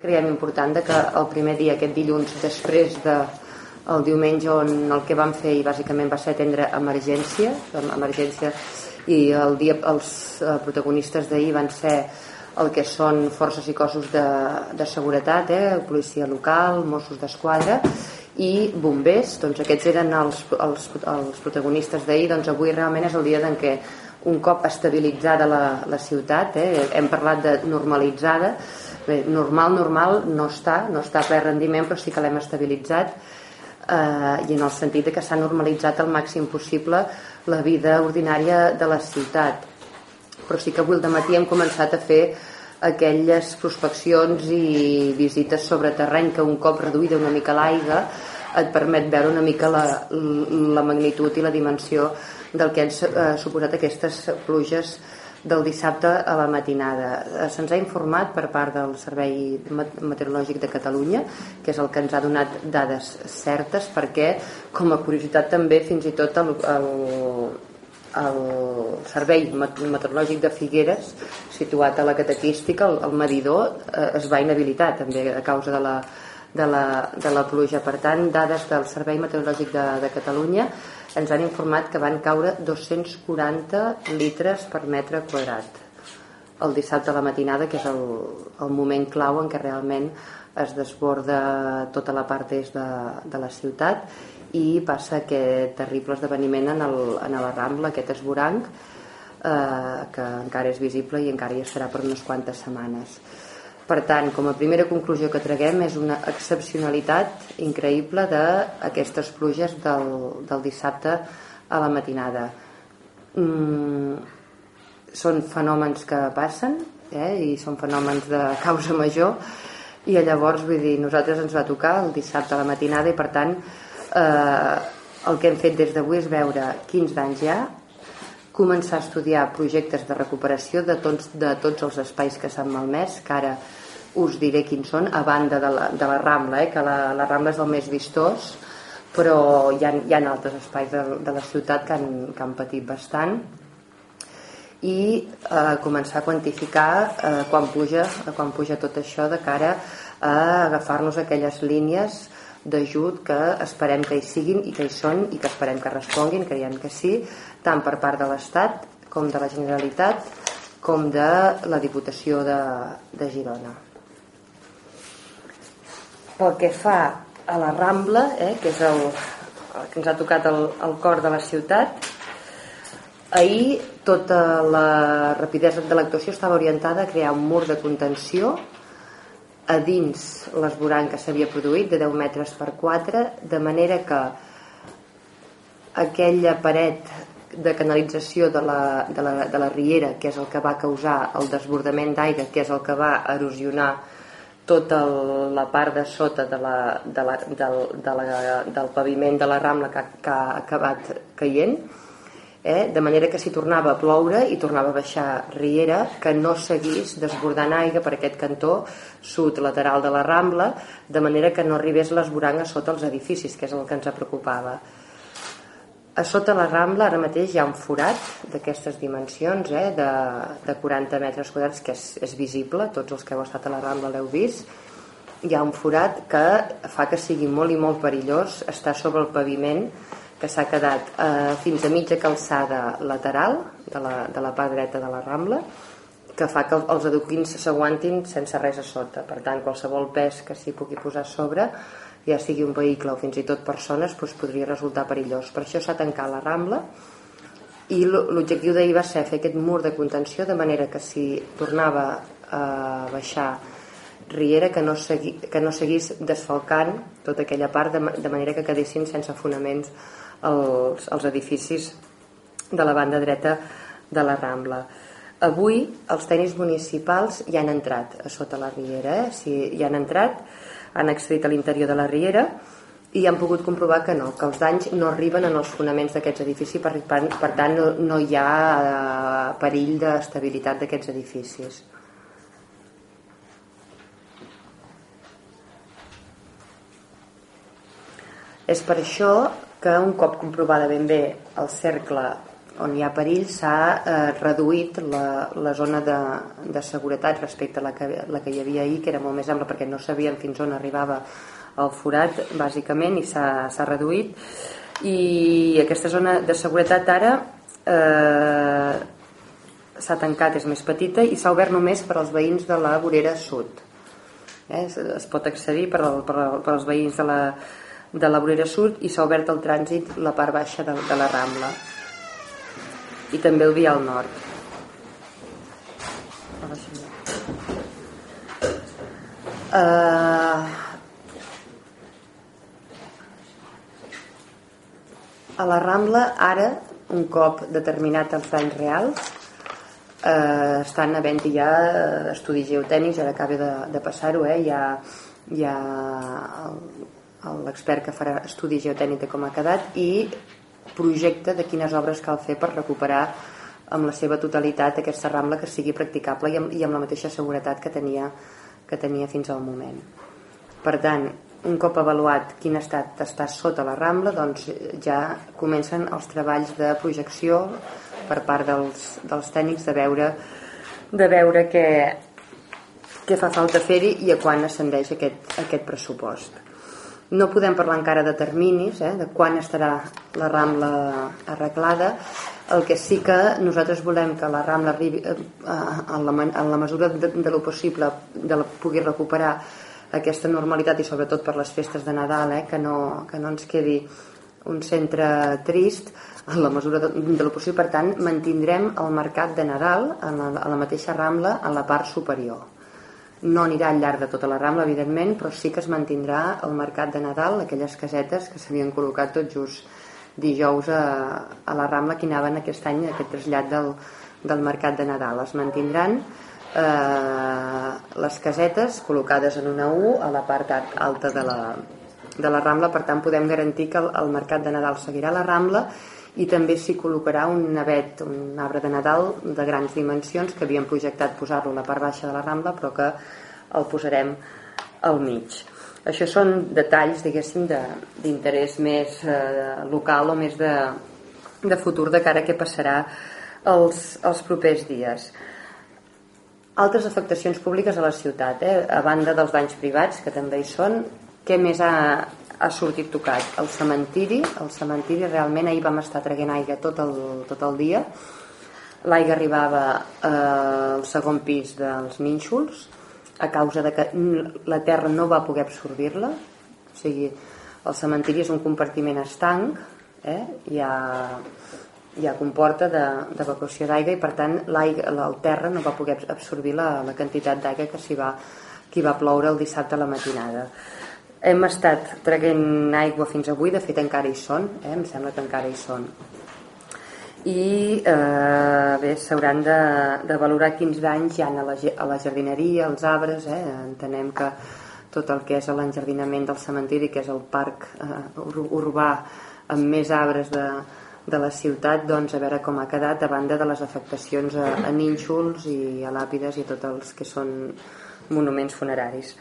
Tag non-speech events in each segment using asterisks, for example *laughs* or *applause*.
Creiem important que el primer dia, aquest dilluns, després de el diumenge on el que vam fer i bàsicament va ser atendre emergència, emergència i el dia els eh, protagonistes d'ahir van ser el que són forces i cossos de, de seguretat, eh, policia local, Mossos d'Esquadra i bombers, doncs aquests eren els, els, els protagonistes d'ahir, doncs avui realment és el dia en què un cop estabilitzada la, la ciutat, eh, hem parlat de normalitzada, Bé, normal, normal no està, no està ple rendiment, però sí que l'hem estabilitzat eh, i en el sentit de que s'ha normalitzat al màxim possible la vida ordinària de la ciutat. Però sí que avui al matí hem començat a fer aquelles prospeccions i visites sobre terreny que un cop reduïda una mica l'aigua et permet veure una mica la, la magnitud i la dimensió del que han eh, suposat aquestes pluges del dissabte a la matinada. Eh, se'ns ha informat per part del Servei Meteorològic de Catalunya, que és el que ens ha donat dades certes, perquè, com a curiositat també, fins i tot el, el, el Servei Meteorològic de Figueres, situat a la catequística, el, el medidor, eh, es va inhabilitar també a causa de la, de la, de la pluja. Per tant, dades del Servei Meteorològic de, de Catalunya ens han informat que van caure 240 litres per metre quadrat el dissabte a la matinada, que és el, el moment clau en què realment es desborda tota la part est de, de la ciutat i passa aquest terrible esdeveniment en, el, en la Rambla, aquest esboranc, eh, que encara és visible i encara hi estarà per unes quantes setmanes. Per tant, com a primera conclusió que traguem és una excepcionalitat increïble d'aquestes pluges del, del dissabte a la matinada. Mm, són fenòmens que passen eh, i són fenòmens de causa major i llavors vull dir, nosaltres ens va tocar el dissabte a la matinada i per tant eh, el que hem fet des d'avui és veure quins danys hi ha començar a estudiar projectes de recuperació de tots, de tots els espais que s'han malmès que ara us diré quins són, a banda de la, de la Rambla, eh, que la, la Rambla és el més vistós, però hi ha, hi ha altres espais de, de la ciutat que han, que han patit bastant. I eh, començar a quantificar eh, quan, puja, quan puja tot això de cara a agafar-nos aquelles línies d'ajut que esperem que hi siguin i que hi són i que esperem que responguin, creiem que sí, tant per part de l'Estat com de la Generalitat com de la Diputació de, de Girona pel que fa a la Rambla, eh, que és el, el que ens ha tocat el, el cor de la ciutat, ahir tota la rapidesa de l'actuació estava orientada a crear un mur de contenció a dins l'esborant que s'havia produït de 10 metres per 4 de manera que aquella paret de canalització de la, de la, de la riera que és el que va causar el desbordament d'aire que és el que va erosionar tota la part de sota de la, de la, del, de la, del paviment de la Rambla que, que ha acabat caient eh? de manera que si tornava a ploure i tornava a baixar riera que no seguís desbordant aigua per aquest cantó sud lateral de la Rambla de manera que no arribés l'esborang a sota els edificis que és el que ens preocupava a sota la Rambla ara mateix hi ha un forat d'aquestes dimensions eh, de, de 40 metres quadrats que és, és visible, tots els que heu estat a la Rambla l'heu vist. Hi ha un forat que fa que sigui molt i molt perillós estar sobre el paviment que s'ha quedat eh, fins a mitja calçada lateral de la, de la part dreta de la Rambla que fa que els adoquins s'aguantin sense res a sota. Per tant qualsevol pes que s'hi pugui posar sobre ja sigui un vehicle o fins i tot persones doncs podria resultar perillós. Per això s'ha tancat la Rambla i l'objectiu d'ahir va ser fer aquest mur de contenció de manera que si tornava a baixar Riera que no, segui, que no seguís desfalcant tota aquella part de, de manera que quedessin sense fonaments els, els edificis de la banda dreta de la Rambla. Avui els tenis municipals ja han entrat a sota la Riera eh? si ja han entrat han accedit a l'interior de la riera i han pogut comprovar que no, que els danys no arriben en els fonaments d'aquests edificis, per, per, per tant no, no hi ha eh, perill d'estabilitat d'aquests edificis. És per això que un cop comprovada ben bé el cercle on hi ha perill s'ha eh, reduït la, la zona de, de seguretat respecte a la que, la que hi havia ahir, que era molt més ampla perquè no sabíem fins on arribava el forat, bàsicament, i s'ha reduït. I aquesta zona de seguretat ara eh, s'ha tancat, és més petita, i s'ha obert només per als veïns de la vorera sud. Eh, es, pot accedir per, al, per, per als veïns de la, de la vorera sud i s'ha obert el trànsit la part baixa de, de la Rambla i també el vial nord. Uh, a la Rambla ara un cop determinat els danys reals eh, estan havent ja estudis geotècnics ara acaba de, de passar-ho eh? hi ha, ha l'expert que farà estudi geotècnic de com ha quedat i projecte de quines obres cal fer per recuperar amb la seva totalitat aquesta rambla que sigui practicable i amb, i amb la mateixa seguretat que tenia, que tenia fins al moment. Per tant, un cop avaluat quin estat està sota la rambla, doncs ja comencen els treballs de projecció per part dels, dels tècnics de veure, de veure què, què fa falta fer-hi i a quan ascendeix aquest, aquest pressupost. No podem parlar encara de terminis, eh, de quan estarà la Rambla arreglada. El que sí que nosaltres volem que la Rambla arribi eh, en, la, en la mesura de, de lo possible de la, pugui recuperar aquesta normalitat i sobretot per les festes de Nadal, eh, que, no, que no ens quedi un centre trist en la mesura de, de lo possible. Per tant, mantindrem el mercat de Nadal en la, a la mateixa Rambla en la part superior no anirà al llarg de tota la Rambla, evidentment, però sí que es mantindrà el mercat de Nadal, aquelles casetes que s'havien col·locat tot just dijous a, a la Rambla que anaven aquest any, aquest trasllat del, del mercat de Nadal. Es mantindran eh, les casetes col·locades en una U a la part alta de la, de la Rambla, per tant podem garantir que el, el mercat de Nadal seguirà la Rambla i també s'hi col·locarà un navet, un arbre de Nadal de grans dimensions que havíem projectat posar-lo a la part baixa de la Rambla però que el posarem al mig. Això són detalls, diguéssim, d'interès més eh, local o més de, de futur de cara a què passarà els, els propers dies. Altres afectacions públiques a la ciutat, eh? a banda dels danys privats, que també hi són, què més ha, ha sortit tocat. El cementiri el cementiri realment ahir vam estar traguent aigua tot el, tot el dia. L'aigua arribava eh, al segon pis dels nínxols a causa de que la terra no va poder absorbir-la. O sigui, el cementiri és un compartiment estanc eh? hi ha hi ha comporta d'evacuació de, d'aigua i per tant el terra no va poder absorbir la, la quantitat d'aigua que s'hi va, que va ploure el dissabte a la matinada hem estat traguent aigua fins avui, de fet encara hi són, eh? em sembla que encara hi són. I eh, bé, s'hauran de, de valorar quins danys hi ha a la, a la jardineria, als arbres, eh? entenem que tot el que és l'enjardinament del cementiri, que és el parc eh, urbà amb més arbres de, de la ciutat, doncs a veure com ha quedat a banda de les afectacions a, a nínxols i a làpides i a tots els que són monuments funeraris.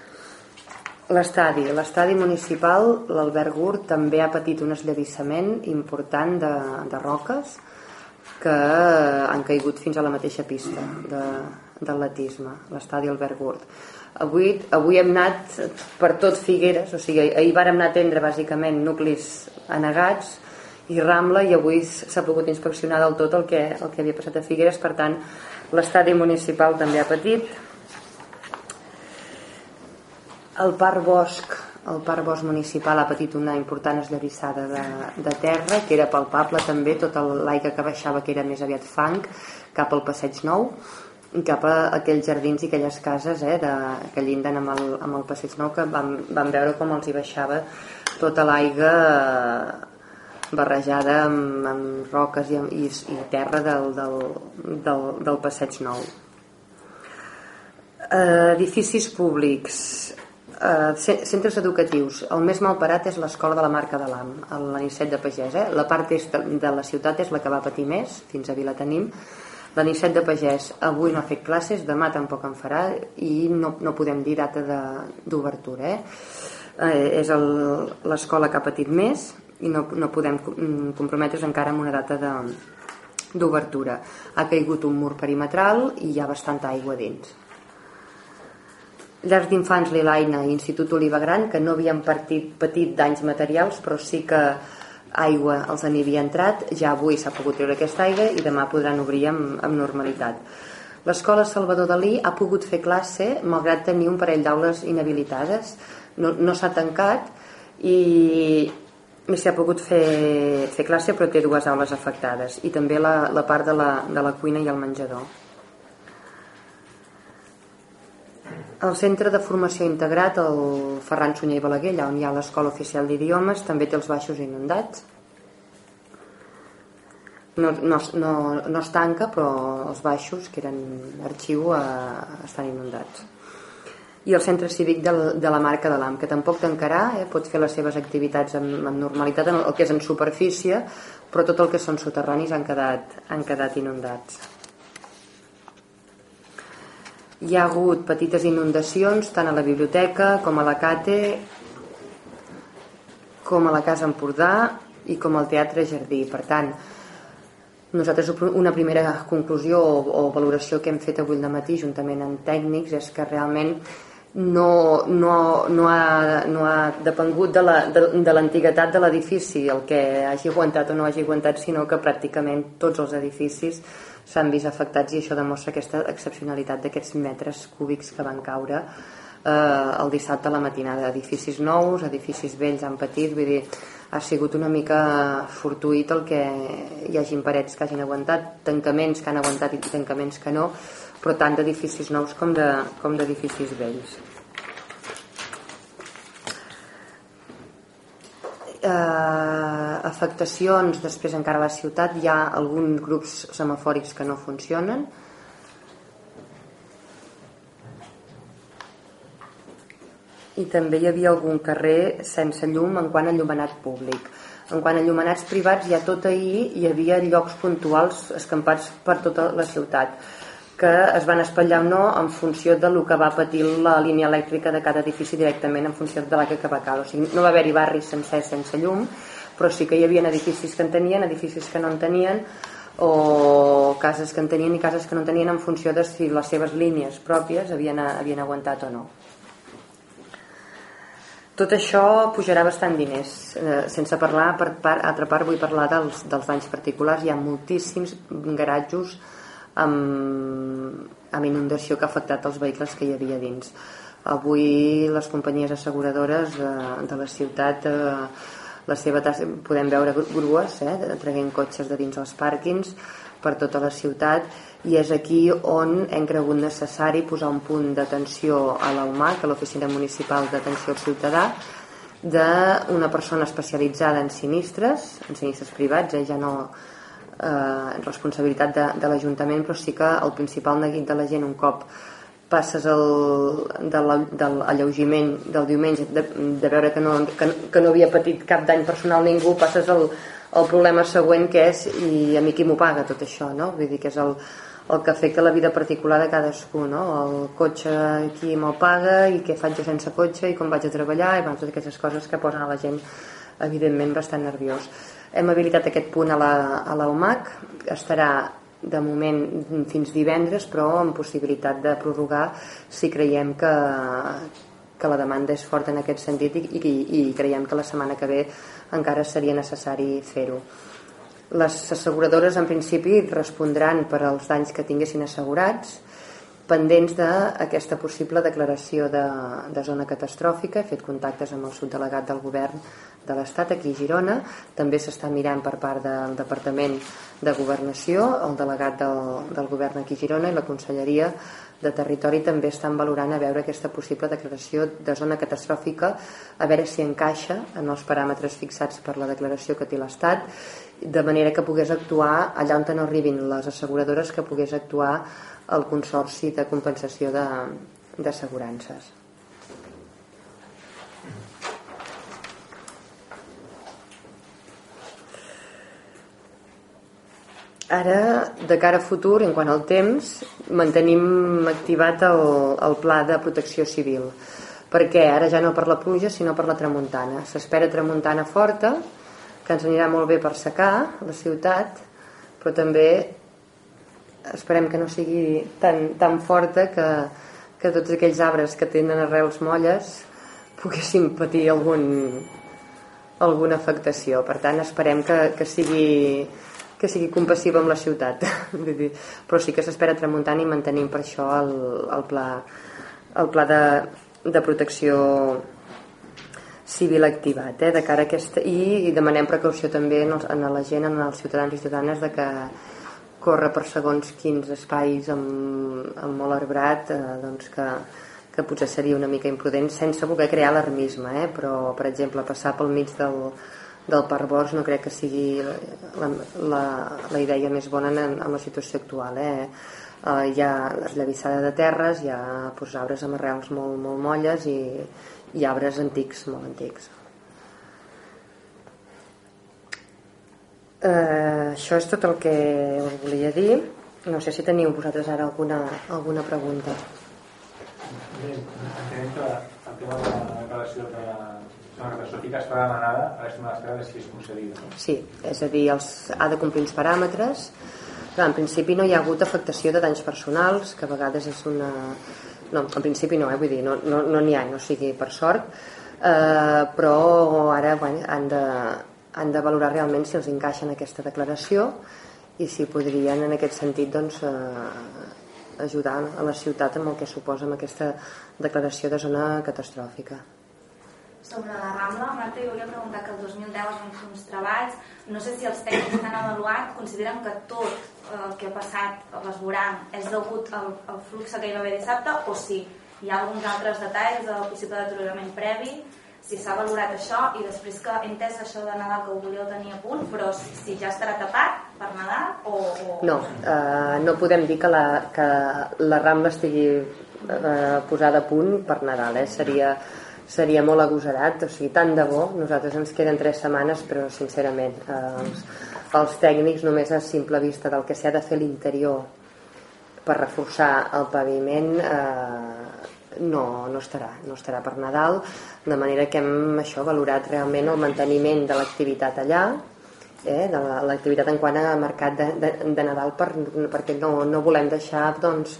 L'estadi. L'estadi municipal, l'Albert Gurt, també ha patit un esllavissament important de, de roques que han caigut fins a la mateixa pista d'atletisme, l'estadi Albert Gurt. Avui, avui hem anat per tot Figueres, o sigui, ahir vàrem anar a atendre bàsicament nuclis anegats i Rambla i avui s'ha pogut inspeccionar del tot el que, el que havia passat a Figueres, per tant l'estadi municipal també ha patit, el Parc Bosc, el Parc Bosc Municipal ha patit una important esllavissada de, de terra, que era palpable també, tota l'aigua que baixava, que era més aviat fang, cap al Passeig Nou, i cap a aquells jardins i aquelles cases eh, de, que llinden amb el, amb el Passeig Nou, que vam, vam veure com els hi baixava tota l'aigua eh, barrejada amb, amb roques i, i, i terra del, del, del, del Passeig Nou. Eh, edificis públics eh, centres educatius el més mal parat és l'escola de la Marca de l'Am l'Anicet de Pagès eh? la part est de la ciutat és la que va patir més fins a Vilatenim l'Anicet de Pagès avui no ha fet classes demà tampoc en farà i no, no podem dir data d'obertura eh? eh, és l'escola que ha patit més i no, no podem comprometre's encara amb una data d'obertura. Ha caigut un mur perimetral i hi ha bastanta aigua dins. Llars d'infants Lilaina i Institut Oliva Gran, que no havien partit, patit danys materials, però sí que aigua els n'havia entrat, ja avui s'ha pogut treure aquesta aigua i demà podran obrir amb, amb normalitat. L'escola Salvador Dalí ha pogut fer classe malgrat tenir un parell d'aules inhabilitades. No, no s'ha tancat i s'ha pogut fer, fer classe però té dues aules afectades i també la, la part de la, de la cuina i el menjador. El centre de formació integrat, el Ferran Sunyer i Balaguer, on hi ha l'escola oficial d'idiomes, també té els baixos inundats. No, no, no, no es tanca, però els baixos, que eren arxiu, eh, estan inundats i el centre cívic del, de la marca de l'AM, que tampoc tancarà, eh, pot fer les seves activitats amb, amb normalitat, en el que és en superfície, però tot el que són soterranis han quedat, han quedat inundats. Hi ha hagut petites inundacions tant a la biblioteca com a la CATE, com a la Casa Empordà i com al Teatre Jardí. Per tant, nosaltres una primera conclusió o, o valoració que hem fet avui al matí juntament amb tècnics és que realment no, no, no, ha, no ha depengut de l'antiguitat de, de l'edifici el que hagi aguantat o no hagi aguantat sinó que pràcticament tots els edificis s'han vist afectats i això demostra aquesta excepcionalitat d'aquests metres cúbics que van caure eh, el dissabte a la matinada. Edificis nous, edificis vells han patit vull dir, ha sigut una mica fortuït el que hi hagin parets que hagin aguantat tancaments que han aguantat i tancaments que no però tant d'edificis nous com d'edificis de, vells. Eh, afectacions després encara a la ciutat hi ha alguns grups semafòrics que no funcionen. I també hi havia algun carrer sense llum en quant a llumenat públic. En quant a llumenats privats ja tot ahir hi havia llocs puntuals escampats per tota la ciutat que es van espatllar o no en funció de lo que va patir la línia elèctrica de cada edifici directament en funció de la que va caure. O sigui, no va haver-hi barris sencers sense llum, però sí que hi havia edificis que en tenien, edificis que no en tenien, o cases que en tenien i cases que no en tenien en funció de si les seves línies pròpies havien, havien aguantat o no. Tot això pujarà bastant diners. Eh, sense parlar, per part, altra part, vull parlar dels, dels danys particulars. Hi ha moltíssims garatjos amb, amb inundació que ha afectat els vehicles que hi havia dins. Avui les companyies asseguradores de, de la ciutat eh, la seva tasca, podem veure grues eh, traient cotxes de dins els pàrquings per tota la ciutat i és aquí on hem cregut necessari posar un punt d'atenció a l'UMAC, a l'Oficina Municipal d'Atenció al Ciutadà, d'una persona especialitzada en sinistres, en sinistres privats, eh, ja no eh, responsabilitat de, de l'Ajuntament però sí que el principal neguit de la gent un cop passes el, de l'alleugiment del diumenge de, de veure que no, que, que no havia patit cap dany personal ningú passes el, el problema següent que és i a mi qui m'ho paga tot això no? vull dir que és el, el que afecta la vida particular de cadascú no? el cotxe qui me'l paga i què faig jo sense cotxe i com vaig a treballar i bueno, totes aquestes coses que posen a la gent evidentment bastant nerviós hem habilitat aquest punt a la, a la UMAC, estarà de moment fins divendres, però amb possibilitat de prorrogar si creiem que, que la demanda és forta en aquest sentit i, i, i creiem que la setmana que ve encara seria necessari fer-ho. Les asseguradores en principi respondran per als danys que tinguessin assegurats pendents d'aquesta possible declaració de, de zona catastròfica. He fet contactes amb el subdelegat del govern de l'Estat aquí a Girona. També s'està mirant per part del Departament de Governació, el delegat del, del govern aquí a Girona i la Conselleria de Territori també estan valorant a veure aquesta possible declaració de zona catastròfica, a veure si encaixa en els paràmetres fixats per la declaració que té l'Estat, de manera que pogués actuar allà on no arribin les asseguradores, que pogués actuar el Consorci de Compensació d'Assegurances. Ara, de cara a futur, en quant al temps, mantenim activat el, el pla de protecció civil. Perquè ara ja no per la pluja, sinó per la tramuntana. S'espera tramuntana forta, que ens anirà molt bé per secar la ciutat, però també esperem que no sigui tan, tan forta que, que tots aquells arbres que tenen arrels molles poguessin patir algun, alguna afectació. Per tant, esperem que, que sigui que sigui compassiva amb la ciutat *laughs* però sí que s'espera tramuntant i mantenim per això el, el pla el pla de, de protecció civil activat eh, de cara a aquesta, i, i demanem precaució també en, els, en la gent, en els ciutadans i ciutadanes de que corre per segons quins espais amb, amb molt arbrat eh, doncs que, que potser seria una mica imprudent sense voler crear alarmisme eh? però per exemple passar pel mig del, del Parc Bors no crec que sigui la, la, la idea més bona en, en la situació actual eh? Uh, hi ha l'esllavissada de terres hi ha pues, arbres amb arrels molt, molt molles i, i arbres antics molt antics Uh, això és tot el que us volia dir. No sé si teniu vosaltres ara alguna, alguna pregunta. Bé, entenem que el tema de la declaració de la catastròfica està demanada a l'estima d'espera de si és concedida. No? Sí, és a dir, els, ha de complir els paràmetres. Clar, en principi no hi ha hagut afectació de danys personals, que a vegades és una... No, en principi no, eh? vull dir, no n'hi no, no ha, no sigui per sort, eh, però ara bueno, han de, han de valorar realment si els encaixa en aquesta declaració i si podrien en aquest sentit doncs, eh, ajudar a la ciutat amb el que suposa amb aquesta declaració de zona catastròfica. Sobre la Rambla, Marta, jo volia preguntar que el 2010 es van fer uns treballs, no sé si els tècnics que han avaluat consideren que tot eh, el que ha passat a l'esborant és degut al, al flux que hi va haver dissabte o si hi ha alguns altres detalls del possible deteriorament previ si s'ha valorat això i després que he entès això de Nadal que ho volíeu tenir a punt però si ja estarà tapat per Nadal o... o... No, eh, no podem dir que la, que la Rambla estigui eh, posada a punt per Nadal eh? seria, seria molt agosarat o sigui, tant de bo, nosaltres ens queden tres setmanes però sincerament eh, els, els tècnics només a simple vista del que s'ha de fer l'interior per reforçar el paviment eh, no, no estarà, no estarà per Nadal, de manera que hem això valorat realment el manteniment de l'activitat allà, eh, de l'activitat en quant a mercat de, de, de Nadal per, perquè no, no volem deixar doncs,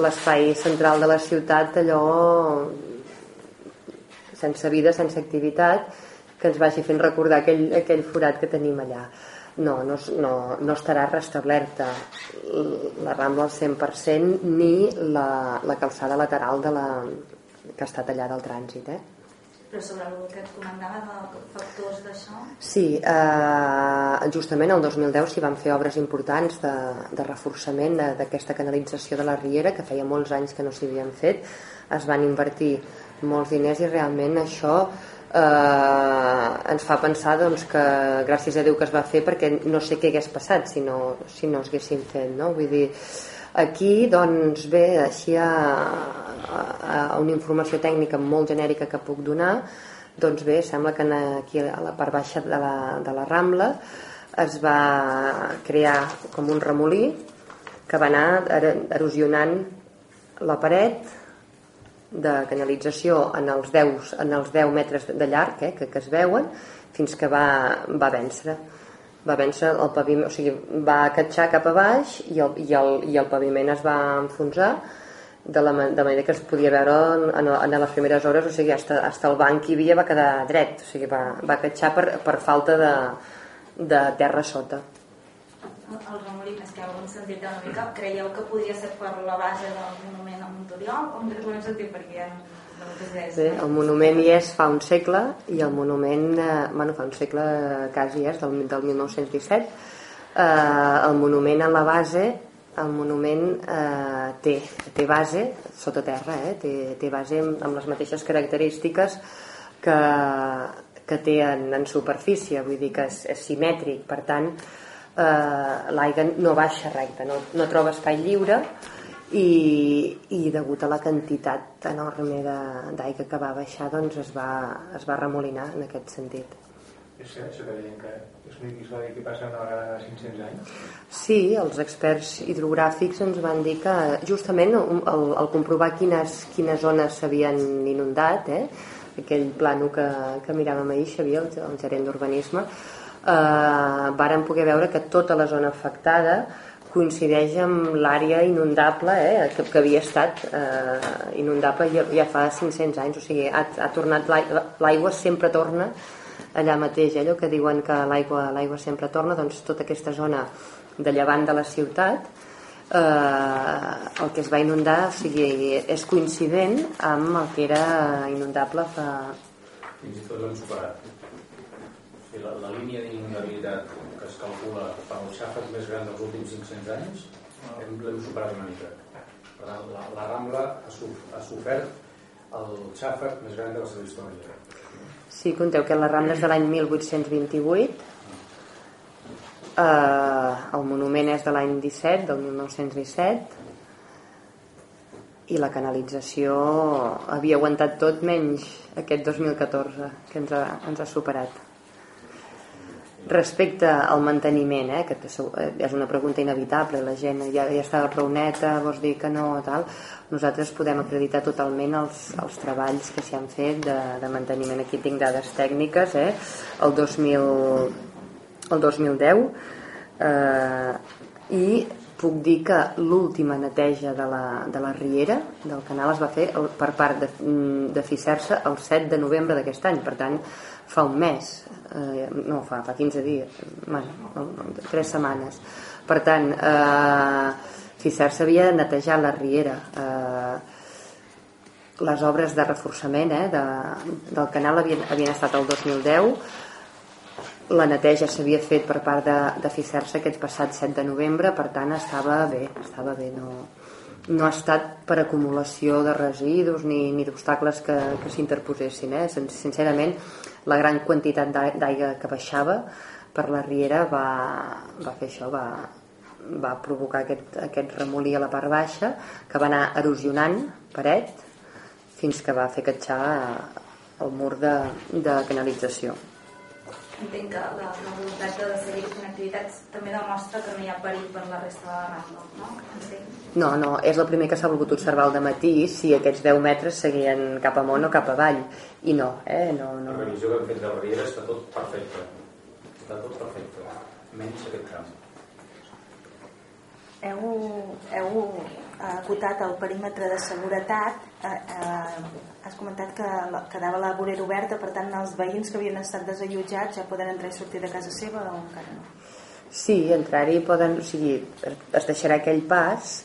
l'espai central de la ciutat allò sense vida, sense activitat que ens vagi fent recordar aquell, aquell forat que tenim allà no, no, no, no estarà restablerta la Rambla al 100% ni la, la calçada lateral de la, que està tallada al trànsit eh? Però sobre el que et comentava de factors d'això? Sí, eh, justament el 2010 s'hi van fer obres importants de, de reforçament d'aquesta canalització de la Riera, que feia molts anys que no s'hi havien fet. Es van invertir molts diners i realment això eh, ens fa pensar doncs, que gràcies a Déu que es va fer perquè no sé què hagués passat si no, si no es fet no? vull dir, aquí doncs bé, així a, a, a una informació tècnica molt genèrica que puc donar doncs bé, sembla que aquí a la part baixa de la, de la Rambla es va crear com un remolí que va anar erosionant la paret de canalització en els 10, en els 10 metres de llarg eh, que, que es veuen fins que va, va vèncer. Va vèncer el paviment, o sigui, va catxar cap a baix i el, i el, i el paviment es va enfonsar de la de manera que es podia veure en, en les primeres hores, o sigui, hasta, hasta el banc que hi havia va quedar dret, o sigui, va, va catxar per, per falta de, de terra sota el remolí més que algun sentit una mica creieu que podria ser per la base del monument a Montoriol o en quin sentit? Perquè ja no Bé, el monument hi és fa un segle i el monument, eh, bueno, fa un segle quasi és, del, del 1917 eh, el monument a la base el monument eh, té, té base sota terra, eh, té, té base amb, amb les mateixes característiques que, que té en, en superfície, vull dir que és, és simètric, per tant eh, l'aigua no baixa recta, no, no troba espai lliure i, i degut a la quantitat enorme d'aigua que va baixar doncs es va, es va remolinar en aquest sentit. És cert això que deien que és un episodi que passa una vegada de 500 anys? Sí, els experts hidrogràfics ens van dir que justament el, el comprovar quines, quines zones s'havien inundat, eh, aquell plano que, que miràvem ahir, Xavier, el, el gerent d'urbanisme, eh, varen poder veure que tota la zona afectada coincideix amb l'àrea inundable eh, que, que havia estat eh, inundable ja, ja fa 500 anys o sigui, ha, ha tornat l'aigua sempre torna allà mateix, allò que diuen que l'aigua l'aigua sempre torna, doncs tota aquesta zona de llevant de la ciutat eh, el que es va inundar o sigui, és coincident amb el que era inundable fa... Fins i tot l'hem superat. Sigui, la, la línia d'inundabilitat que es calcula per al xàfec més gran dels últims 500 anys l'hem superat una mica. Per tant, la, la Rambla ha, suf, ha sofert el xàfec més gran de la seva història. Sí, conteu que la Rambla és de l'any 1828 eh, el monument és de l'any 17 del 1917 i la canalització havia aguantat tot menys aquest 2014 que ens ha, ens ha superat respecte al manteniment eh, que és una pregunta inevitable la gent ja, ja està prou neta vols dir que no tal nosaltres podem acreditar totalment els, els treballs que s'hi han fet de, de manteniment aquí tinc dades tècniques eh? el 2000 el 2010 eh, i puc dir que l'última neteja de la, de la riera del canal es va fer per part de, de Ficersa el 7 de novembre d'aquest any. Per tant fa un mes eh, no fa, fa 15 dies bueno, 3 setmanes. Per tant eh, Ficersa havia netejat la riera eh, les obres de reforçament eh, de, del canal havien, havien estat el 2010 la neteja s'havia fet per part de, de Ficersa aquest passat 7 de novembre, per tant estava bé, estava bé, no, no ha estat per acumulació de residus ni, ni d'obstacles que, que s'interposessin. Eh? Sincerament, la gran quantitat d'aigua que baixava per la riera va, va fer això, va, va provocar aquest, aquest remolí a la part baixa que va anar erosionant paret fins que va fer catxar el mur de, de canalització entenc que la, la voluntat de seguir fent activitats també demostra que no hi ha perill per la resta de la Rambla, no? Entenc. No, no, és el primer que s'ha volgut observar al matí si aquests 10 metres seguien cap amunt o cap avall i no, eh? No, no. La revisió que hem fet de la Riera està tot perfecte està tot perfecte menys aquest camp heu, heu acotat el perímetre de seguretat eh, has comentat que quedava la vorera oberta, per tant els veïns que havien estat desallotjats ja poden entrar i sortir de casa seva o encara no? Sí, entrar-hi poden, o sigui, es deixarà aquell pas.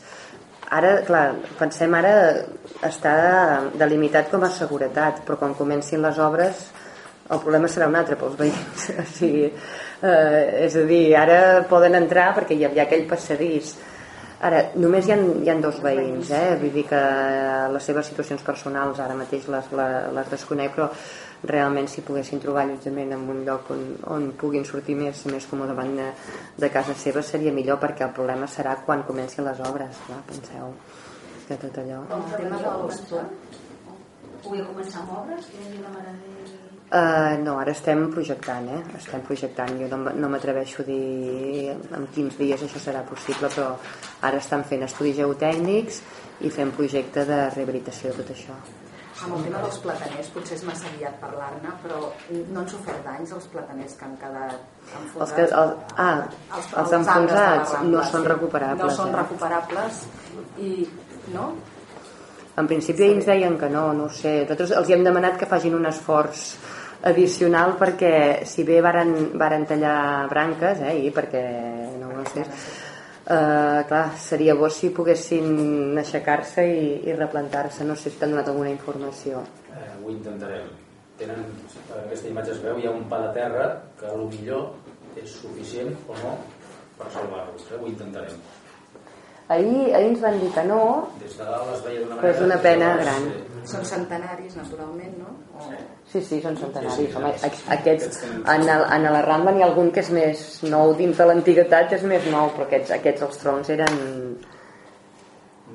Ara, clar, pensem ara està delimitat com a seguretat però quan comencin les obres el problema serà un altre pels veïns. *laughs* O sigui, eh, és a dir, ara poden entrar perquè hi ha aquell passadís Ara, només hi ha, hi ha dos veïns, eh? vull dir que les seves situacions personals ara mateix les, les, les desconec, però realment si poguessin trobar allotjament en un lloc on, on puguin sortir més, més còmode davant de, de casa seva seria millor perquè el problema serà quan comencin les obres, clar, penseu que tot allò... El tema de l'Ostor, pugui començar amb obres? Hi ha una maravilla Uh, no, ara estem projectant, eh? Estem projectant. Jo no, no m'atreveixo a dir en quins dies això serà possible, però ara estan fent estudis geotècnics i fem projecte de rehabilitació de tot això. Amb el tema dels plataners, potser és massa aviat parlar-ne, però no han sofert danys els plataners que han quedat enfonsats? Els, que, el, ah, els, els, els enfonsats no són recuperables. No són eh? recuperables i... no? En principi ells deien que no, no sé. Nosaltres els hem demanat que facin un esforç addicional perquè si bé varen, varen tallar branques eh, i perquè no ho sé eh, clar, seria bo si poguessin aixecar-se i, i replantar-se. No sé si t'han donat alguna informació. Eh, ho intentarem. Tenen, aquesta imatge es veu hi ha un pa de terra que a lo millor és suficient o no per salvar-lo eh? ho intentarem Ahir, ahir ens van dir que no, Des de dalt es veia però és una pena gran. Són centenaris, naturalment, no? O... Sí, sí, són centenaris. Sí, sí, Home, aquests, en, el, en la Rambla n'hi ha algun que és més nou dins de l'antiguitat, és més nou, però aquests, aquests els troncs eren...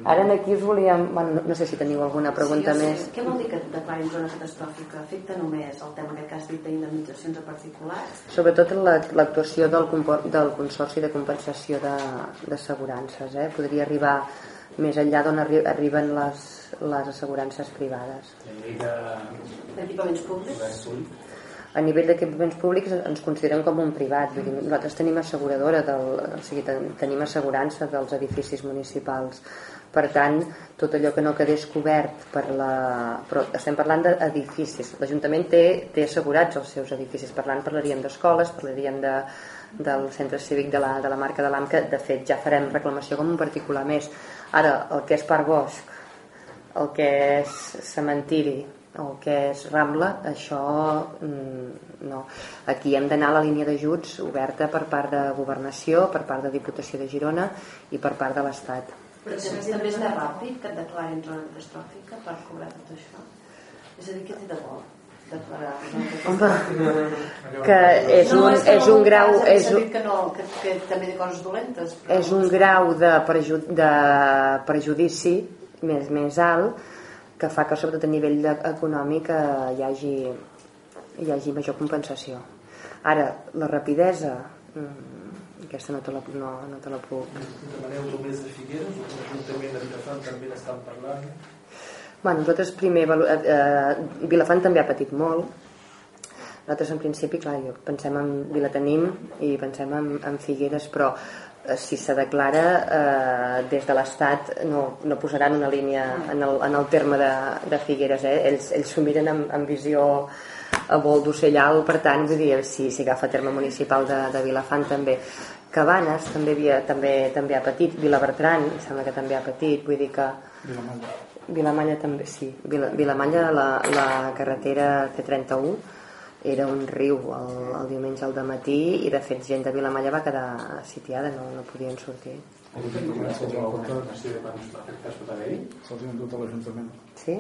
Ara aquí us volíem... Bueno, no sé si teniu alguna pregunta sí, més. Què vol dir que declarin zona catastròfica? Afecta només el tema que has dit d'indemnitzacions a particulars? Sobretot l'actuació del, del Consorci de Compensació d'Assegurances. Eh? Podria arribar més enllà d'on arri arriben les, les assegurances privades. D'equipaments públics? a nivell d'equipaments públics ens consideren com un privat vull dir, nosaltres tenim asseguradora del, o sigui, ten, tenim assegurança dels edificis municipals per tant, tot allò que no quedés cobert per la... però estem parlant d'edificis l'Ajuntament té, té assegurats els seus edificis parlant parlaríem d'escoles, parlaríem de, del centre cívic de la, de la marca de l'AM que de fet ja farem reclamació com un particular més ara el que és Parc Bosc el que és cementiri el que és Rambla, això mm, no. Aquí hem d'anar a la línia d'ajuts oberta per part de Governació, per part de Diputació de Girona i per part de l'Estat. Però també és més ràpid que et declarin zona catastròfica per cobrar tot això. És a dir, què té de bo? Que és un, no, és un grau és un, que, no, que, que també té coses dolentes però... és un grau de, preju, de prejudici més, més alt que fa que sobretot a nivell econòmic eh, hi hagi, hi hagi major compensació. Ara, la rapidesa mm, aquesta no te la, no, no te la puc demaneu només de Figueres. de Vilafant també n'estan parlant. Bueno, nosaltres primer eh, eh, Vilafant també ha patit molt. Nosaltres en principi clar, jo, pensem en Vilatenim i pensem en, en Figueres però Eh, si se declara eh, des de l'Estat no, no posaran una línia en el, en el terme de, de Figueres eh? ells, ells s'ho miren amb, amb visió a vol d'ocell alt per tant vull dir, si, si agafa terme municipal de, de Vilafant també Cabanes també, havia, també, també ha patit Vilabertran sembla que també ha patit vull dir que Vilamanya, Vilamanya també sí Vila, Vilamanya la, la carretera T31 era un riu el, el diumenge al matí i de fet gent de Vilamalla va quedar sitiada, no, no podien sortir. Se'ls ha endut a l'Ajuntament. Sí?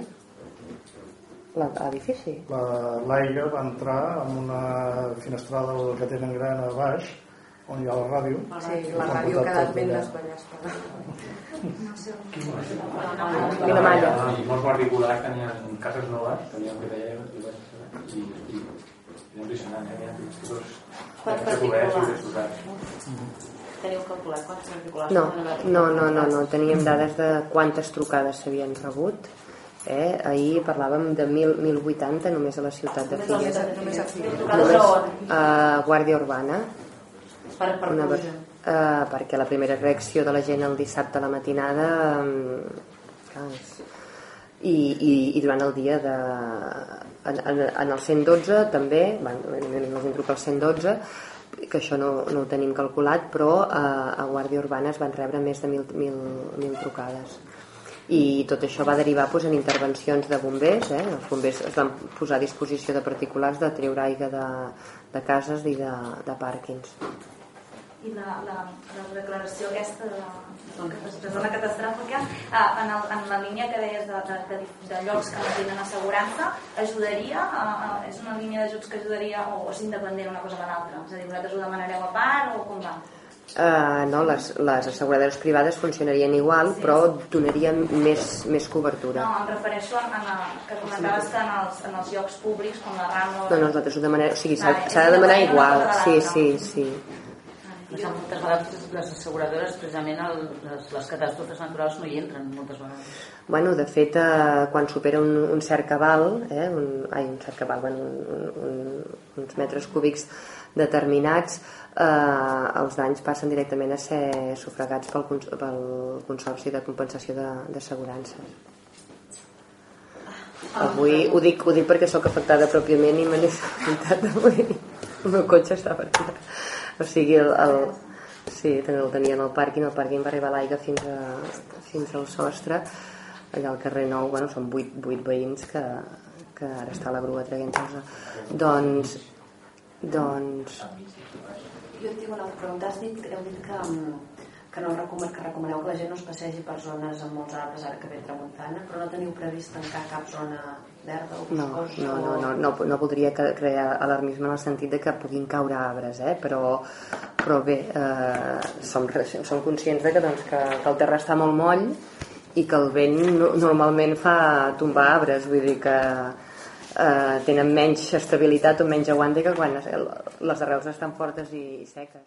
L'edifici? L'aigua va entrar amb una finestrada que tenen gran a baix on hi ha la ràdio. Sí, la ràdio ha quedat ben desballestada. Vilamalla. Molts particulars tenien cases noves, tenien que tallar i, i impressionant, eh? Quants particulars? Teniu calculat quants particulars? No, no, no, no, no, teníem dades de quantes trucades s'havien rebut. Eh? Ahir parlàvem de 1.080 només a la ciutat de Figueres. Només a Guàrdia Urbana. Per, per una, uh, perquè la primera reacció de la gent el dissabte a la matinada um, i, i, i durant el dia de, en, en, en el 112 també, bueno, gent truca al 112 que això no, no ho tenim calculat però a, a Guàrdia Urbana es van rebre més de 1.000 trucades. I tot això va derivar doncs, en intervencions de bombers eh? els bombers es van posar a disposició de particulars de treure aigua de, de cases i de, de pàrquings i la, la, la declaració aquesta de, de zona catastròfica eh, en, el, en la línia que deies de, de, de, de llocs que no tenen assegurança ajudaria, eh, és una línia d'ajuts que ajudaria o és independent una cosa de l'altra? És a dir, vosaltres ho demanareu a part o com va? Uh, no, les, les asseguradores privades funcionarien igual sí, però donarien més, més cobertura. No, em refereixo a, a, que comentaves que en els, en els llocs públics com la RAM o... no, no, nosaltres ho demanem o sigui, s'ha de demanar igual sí, sí, sí això moltes vegades les asseguradores, precisament el, les, les catàstrofes naturals no hi entren moltes vegades. Bueno, de fet, eh, quan supera un, un cert cabal, eh, un, ai, un cert cabal, bueno, un, un, uns metres cúbics determinats, eh, els danys passen directament a ser sufragats pel, pel Consorci de Compensació d'Assegurances. Avui ho dic, ho dic perquè sóc afectada pròpiament i me n'he *laughs* avui. El meu cotxe està per aquí o sigui, el, el, sí, també el tenien al pàrquing, el pàrquing va arribar l'aigua fins, a, fins al sostre, allà al carrer Nou, bueno, són 8, 8 veïns que, que ara està la grua traient cosa. Doncs, doncs... Jo et dic una pregunta. Has dit, heu dit que, que, no recoman, que recomaneu que la gent no es passegi per zones amb molts arbres ara que ve tramuntana, però no teniu previst tancar cap zona verda o no, no, no, no, no, no voldria crear alarmisme en el sentit de que puguin caure arbres, eh? però, però bé, eh, som, som conscients de que, doncs, que, que el terra està molt moll i que el vent no, normalment fa tombar arbres, vull dir que eh, tenen menys estabilitat o menys aguant que quan les arrels estan fortes i, i seques.